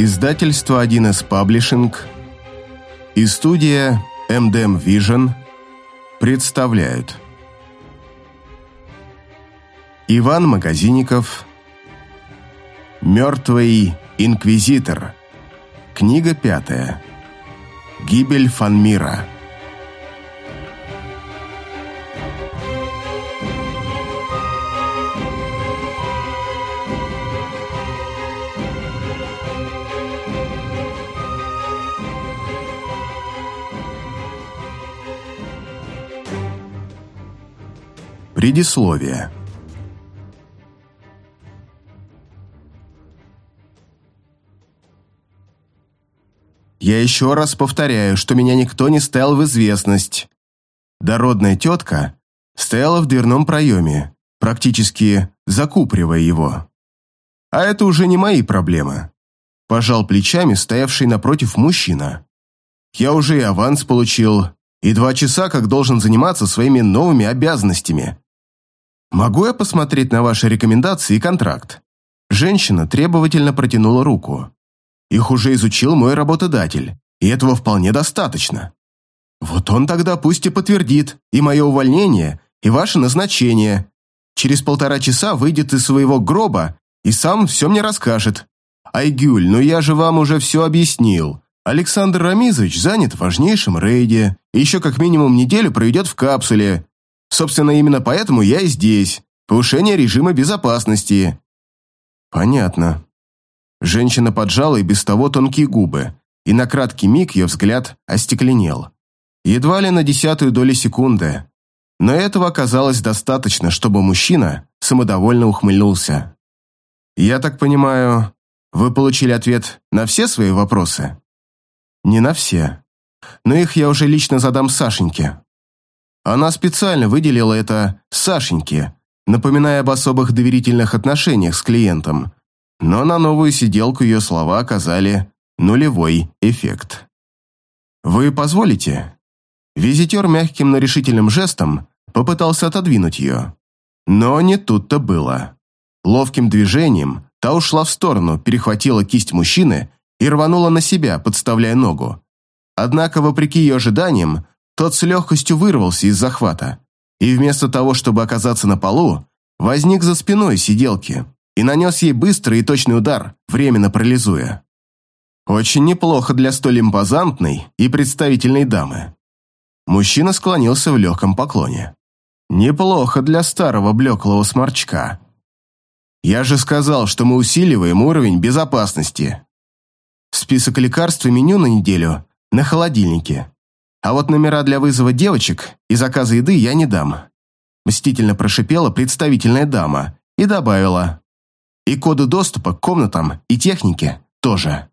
Издательство 1С Паблишинг и студия MDM Vision представляют. Иван Магазинников Мертвый инквизитор Книга пятая Гибель Фанмира Предисловие Я еще раз повторяю, что меня никто не ставил в известность. Дородная тетка стояла в дверном проеме, практически закупривая его. А это уже не мои проблемы. Пожал плечами стоявший напротив мужчина. Я уже и аванс получил, и два часа как должен заниматься своими новыми обязанностями. Могу я посмотреть на ваши рекомендации и контракт? Женщина требовательно протянула руку. Их уже изучил мой работодатель, и этого вполне достаточно. Вот он тогда пусть и подтвердит и мое увольнение, и ваше назначение. Через полтора часа выйдет из своего гроба и сам все мне расскажет. Айгюль, ну я же вам уже все объяснил. Александр Рамизович занят в важнейшем рейде, еще как минимум неделю проведет в капсуле. Собственно, именно поэтому я и здесь. Повышение режима безопасности. Понятно. Женщина поджала и без того тонкие губы, и на краткий миг ее взгляд остекленел. Едва ли на десятую долю секунды. Но этого оказалось достаточно, чтобы мужчина самодовольно ухмыльнулся. «Я так понимаю, вы получили ответ на все свои вопросы?» «Не на все. Но их я уже лично задам Сашеньке». Она специально выделила это Сашеньке, напоминая об особых доверительных отношениях с клиентом, но на новую сиделку ее слова оказали нулевой эффект. «Вы позволите?» Визитер мягким, но решительным жестом попытался отодвинуть ее. Но не тут-то было. Ловким движением та ушла в сторону, перехватила кисть мужчины и рванула на себя, подставляя ногу. Однако, вопреки ее ожиданиям, тот с легкостью вырвался из захвата и вместо того, чтобы оказаться на полу, возник за спиной сиделки и нанес ей быстрый и точный удар, временно парализуя. Очень неплохо для столь импозантной и представительной дамы. Мужчина склонился в легком поклоне. Неплохо для старого блеклого сморчка. Я же сказал, что мы усиливаем уровень безопасности. Список лекарств и меню на неделю на холодильнике. А вот номера для вызова девочек и заказа еды я не дам. Мстительно прошипела представительная дама и добавила. И коды доступа к комнатам и технике тоже.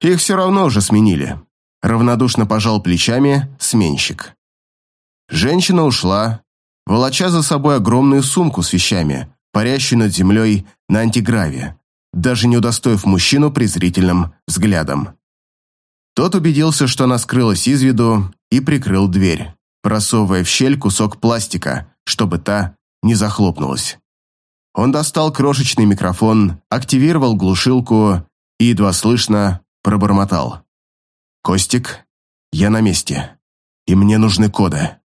Их все равно уже сменили. Равнодушно пожал плечами сменщик. Женщина ушла, волоча за собой огромную сумку с вещами, парящую над землей на антиграве, даже не удостоив мужчину презрительным взглядом. Тот убедился, что она скрылась из виду, и прикрыл дверь, просовывая в щель кусок пластика, чтобы та не захлопнулась. Он достал крошечный микрофон, активировал глушилку и едва слышно пробормотал. «Костик, я на месте, и мне нужны коды».